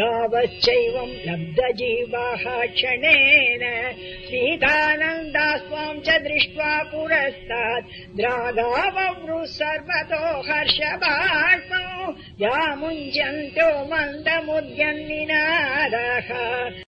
गावश्चैवम् लब्धजीवाः क्षणेन। सीतानन्दास्वाम् च दृष्ट्वा पुरस्तात्। द्रागाववृ सर्वतो हर्षवात्मो यामुञ्चन्तो मन्दमुद्यन्निनादः